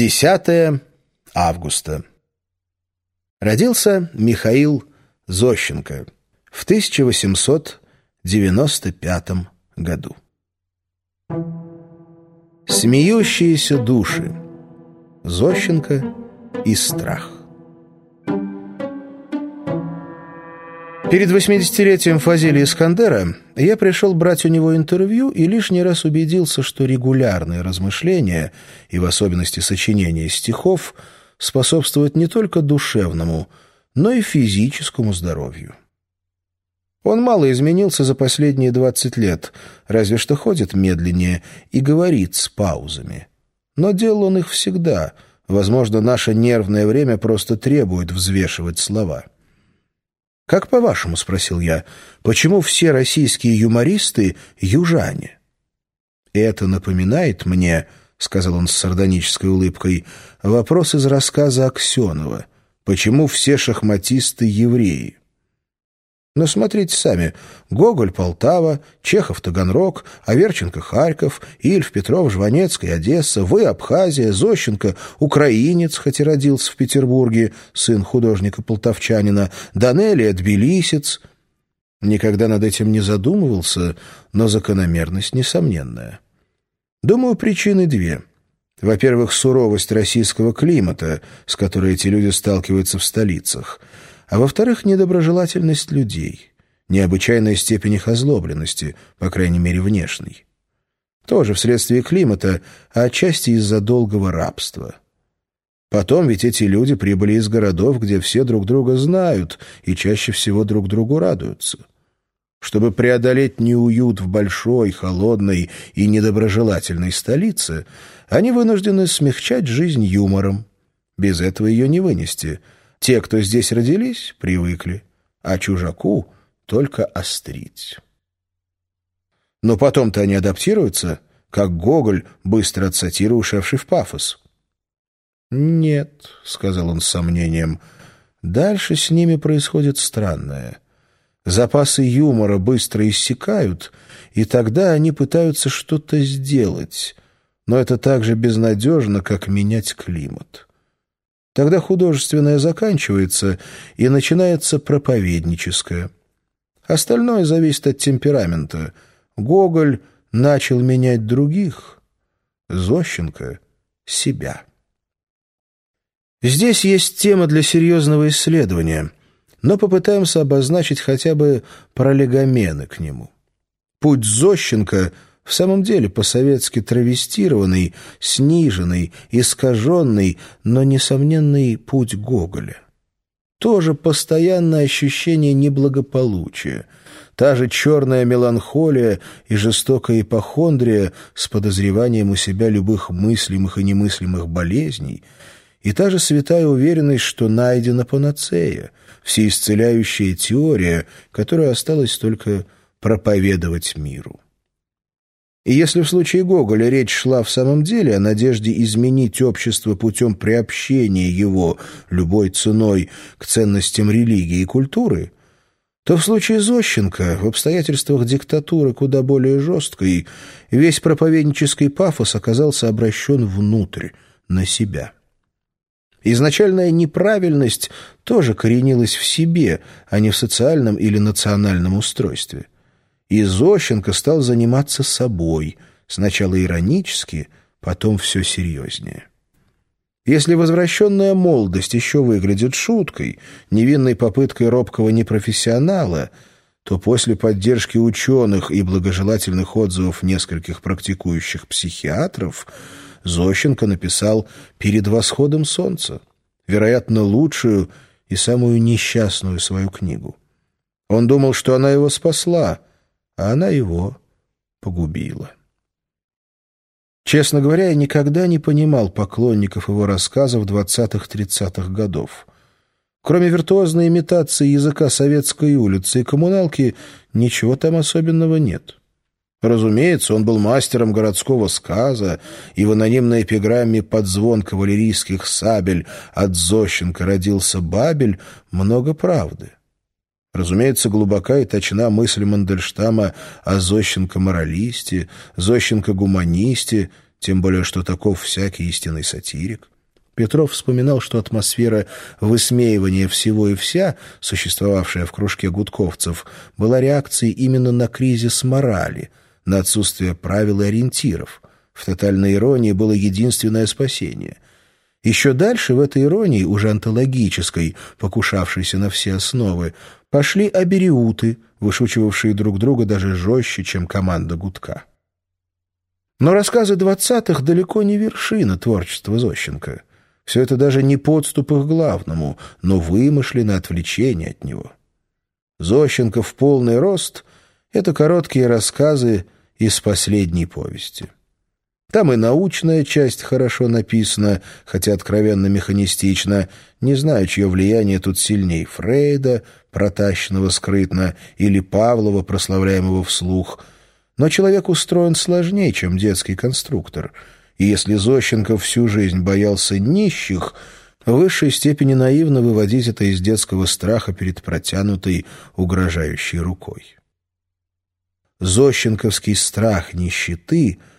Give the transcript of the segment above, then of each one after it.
10 августа. Родился Михаил Зощенко в 1895 году. Смеющиеся души. Зощенко и страх. Перед 80-летием Фазилия Искандера я пришел брать у него интервью и лишний раз убедился, что регулярные размышления, и в особенности сочинение стихов, способствуют не только душевному, но и физическому здоровью. Он мало изменился за последние 20 лет, разве что ходит медленнее и говорит с паузами. Но делал он их всегда. Возможно, наше нервное время просто требует взвешивать слова. «Как по-вашему?» — спросил я. «Почему все российские юмористы — южане?» «Это напоминает мне...» — сказал он с сардонической улыбкой, — вопрос из рассказа Аксенова. «Почему все шахматисты евреи?» Но смотрите сами. Гоголь — Полтава, Чехов — Таганрог, Аверченко — Харьков, Ильф, Петров, Жванецкая, Одесса, вы — Абхазия, Зощенко — украинец, хоть и родился в Петербурге, сын художника-полтавчанина, Данелия — тбилисец. Никогда над этим не задумывался, но закономерность несомненная. Думаю, причины две. Во-первых, суровость российского климата, с которой эти люди сталкиваются в столицах — а во-вторых, недоброжелательность людей, необычайная степень их озлобленности, по крайней мере, внешней. Тоже вследствие климата, а отчасти из-за долгого рабства. Потом ведь эти люди прибыли из городов, где все друг друга знают и чаще всего друг другу радуются. Чтобы преодолеть неуют в большой, холодной и недоброжелательной столице, они вынуждены смягчать жизнь юмором. Без этого ее не вынести — те, кто здесь родились, привыкли, а чужаку только острить. Но потом-то они адаптируются, как Гоголь, быстро от в пафос. «Нет», — сказал он с сомнением, — «дальше с ними происходит странное. Запасы юмора быстро иссякают, и тогда они пытаются что-то сделать, но это так же безнадежно, как менять климат». Тогда художественное заканчивается, и начинается проповедническое. Остальное зависит от темперамента. Гоголь начал менять других, Зощенко — себя. Здесь есть тема для серьезного исследования, но попытаемся обозначить хотя бы пролегомены к нему. Путь Зощенко — в самом деле по-советски травестированный, сниженный, искаженный, но несомненный путь Гоголя. Тоже постоянное ощущение неблагополучия, та же черная меланхолия и жестокая ипохондрия с подозреванием у себя любых мыслимых и немыслимых болезней, и та же святая уверенность, что найдена панацея, всеисцеляющая теория, которая осталось только проповедовать миру. И если в случае Гоголя речь шла в самом деле о надежде изменить общество путем приобщения его любой ценой к ценностям религии и культуры, то в случае Зощенко, в обстоятельствах диктатуры куда более жесткой, весь проповеднический пафос оказался обращен внутрь, на себя. Изначальная неправильность тоже коренилась в себе, а не в социальном или национальном устройстве и Зощенко стал заниматься собой, сначала иронически, потом все серьезнее. Если возвращенная молодость еще выглядит шуткой, невинной попыткой робкого непрофессионала, то после поддержки ученых и благожелательных отзывов нескольких практикующих психиатров Зощенко написал «Перед восходом солнца», вероятно, лучшую и самую несчастную свою книгу. Он думал, что она его спасла — а она его погубила. Честно говоря, я никогда не понимал поклонников его рассказов двадцатых-тридцатых годов. Кроме виртуозной имитации языка советской улицы и коммуналки, ничего там особенного нет. Разумеется, он был мастером городского сказа, и в анонимной эпиграмме «Под звон кавалерийских сабель» от Зощенко родился Бабель много правды. Разумеется, глубока и точна мысль Мандельштама о Зощенко-моралисте, Зощенко-гуманисте, тем более что таков всякий истинный сатирик. Петров вспоминал, что атмосфера высмеивания всего и вся, существовавшая в кружке гудковцев, была реакцией именно на кризис морали, на отсутствие правил и ориентиров. В тотальной иронии было единственное спасение. Еще дальше в этой иронии, уже антологической, покушавшейся на все основы, пошли абериуты, вышучивавшие друг друга даже жестче, чем команда гудка. Но рассказы двадцатых далеко не вершина творчества Зощенко. Все это даже не подступы к главному, но вымышленное отвлечение от него. Зощенко в полный рост — это короткие рассказы из последней повести. Там и научная часть хорошо написана, хотя откровенно механистично. Не знаю, чье влияние тут сильней — Фрейда, протащенного скрытно, или Павлова, прославляемого вслух — но человек устроен сложнее, чем детский конструктор. И если Зощенко всю жизнь боялся нищих, в высшей степени наивно выводить это из детского страха перед протянутой, угрожающей рукой. Зощенковский страх нищеты —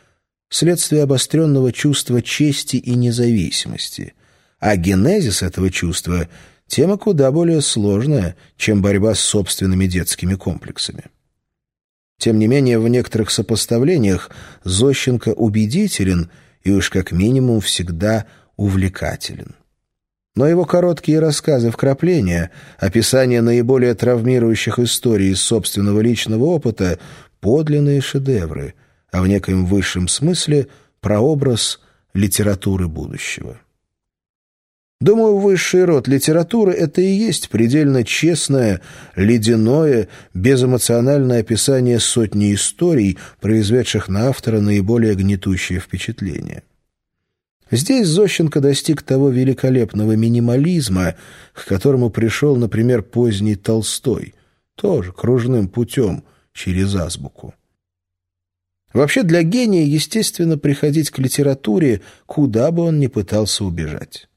следствие обостренного чувства чести и независимости, а генезис этого чувства — тема куда более сложная, чем борьба с собственными детскими комплексами. Тем не менее, в некоторых сопоставлениях Зощенко убедителен и уж как минимум всегда увлекателен. Но его короткие рассказы вкрапления, описание наиболее травмирующих историй из собственного личного опыта — подлинные шедевры, а в некоем высшем смысле — прообраз литературы будущего. Думаю, высший род литературы — это и есть предельно честное, ледяное, безэмоциональное описание сотни историй, произведших на автора наиболее гнетущее впечатление. Здесь Зощенко достиг того великолепного минимализма, к которому пришел, например, поздний Толстой, тоже кружным путем, через азбуку. Вообще для гения, естественно, приходить к литературе, куда бы он ни пытался убежать.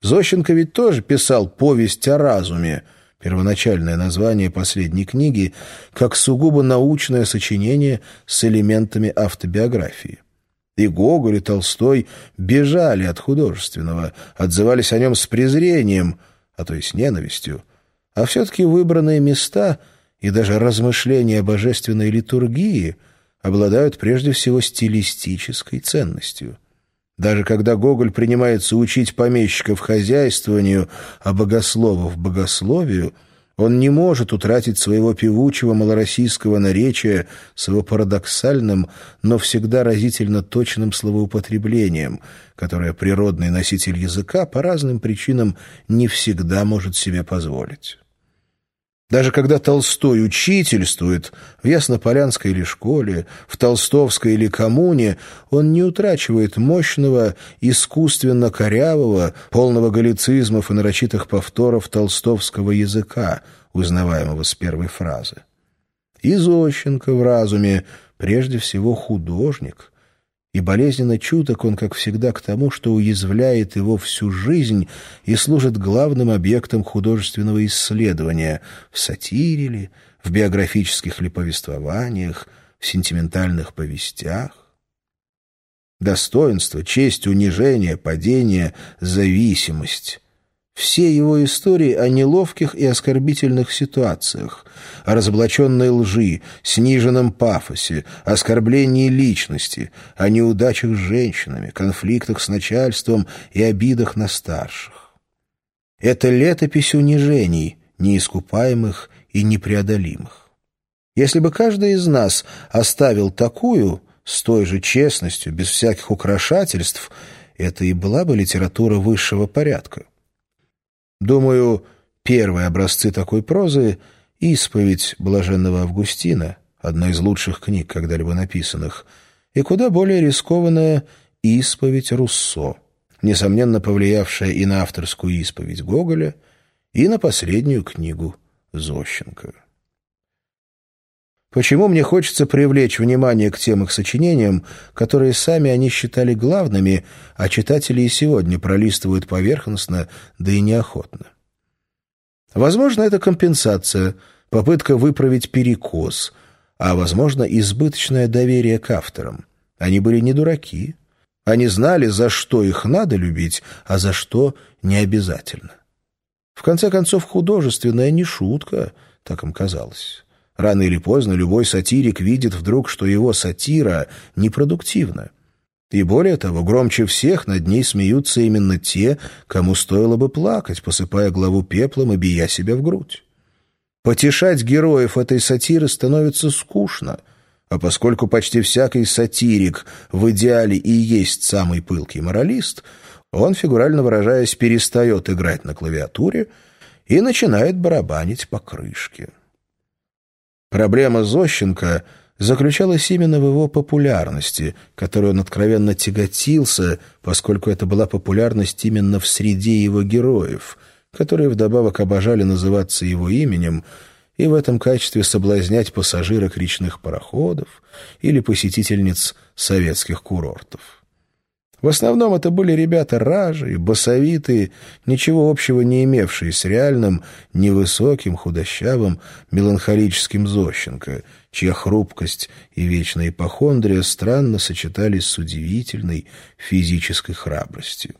Зощенко ведь тоже писал «Повесть о разуме», первоначальное название последней книги, как сугубо научное сочинение с элементами автобиографии. И Гоголь, и Толстой бежали от художественного, отзывались о нем с презрением, а то с ненавистью. А все-таки выбранные места и даже размышления о божественной литургии обладают прежде всего стилистической ценностью – даже когда Гоголь принимается учить помещиков хозяйствованию, а богословов богословию, он не может утратить своего певучего малороссийского наречия с его парадоксальным, но всегда разительно точным словоупотреблением, которое природный носитель языка по разным причинам не всегда может себе позволить. Даже когда Толстой учительствует в Яснополянской или школе, в Толстовской или коммуне, он не утрачивает мощного, искусственно корявого, полного галлицизмов и нарочитых повторов толстовского языка, узнаваемого с первой фразы. И Зощенко в разуме прежде всего художник — и болезненно чуток он, как всегда, к тому, что уязвляет его всю жизнь и служит главным объектом художественного исследования в сатире ли, в биографических ли повествованиях, в сентиментальных повестях. Достоинство, честь, унижение, падение, зависимость все его истории о неловких и оскорбительных ситуациях, о разоблаченной лжи, сниженном пафосе, оскорблении личности, о неудачах с женщинами, конфликтах с начальством и обидах на старших. Это летопись унижений, неискупаемых и непреодолимых. Если бы каждый из нас оставил такую, с той же честностью, без всяких украшательств, это и была бы литература высшего порядка. Думаю, первые образцы такой прозы — «Исповедь блаженного Августина», одна из лучших книг, когда-либо написанных, и куда более рискованная «Исповедь Руссо», несомненно повлиявшая и на авторскую исповедь Гоголя, и на последнюю книгу Зощенко. Почему мне хочется привлечь внимание к тем их сочинениям, которые сами они считали главными, а читатели и сегодня пролистывают поверхностно, да и неохотно? Возможно, это компенсация, попытка выправить перекос, а, возможно, избыточное доверие к авторам. Они были не дураки. Они знали, за что их надо любить, а за что не обязательно. В конце концов, художественная не шутка, так им казалось. Рано или поздно любой сатирик видит вдруг, что его сатира непродуктивна. И более того, громче всех над ней смеются именно те, кому стоило бы плакать, посыпая главу пеплом и бия себя в грудь. Потешать героев этой сатиры становится скучно, а поскольку почти всякий сатирик в идеале и есть самый пылкий моралист, он, фигурально выражаясь, перестает играть на клавиатуре и начинает барабанить по крышке. Проблема Зощенко — заключалась именно в его популярности, которой он откровенно тяготился, поскольку это была популярность именно в среде его героев, которые вдобавок обожали называться его именем и в этом качестве соблазнять пассажирок речных пароходов или посетительниц советских курортов. В основном это были ребята ражи, басовитые, ничего общего не имевшие с реальным, невысоким, худощавым, меланхолическим Зощенко, чья хрупкость и вечная ипохондрия странно сочетались с удивительной физической храбростью.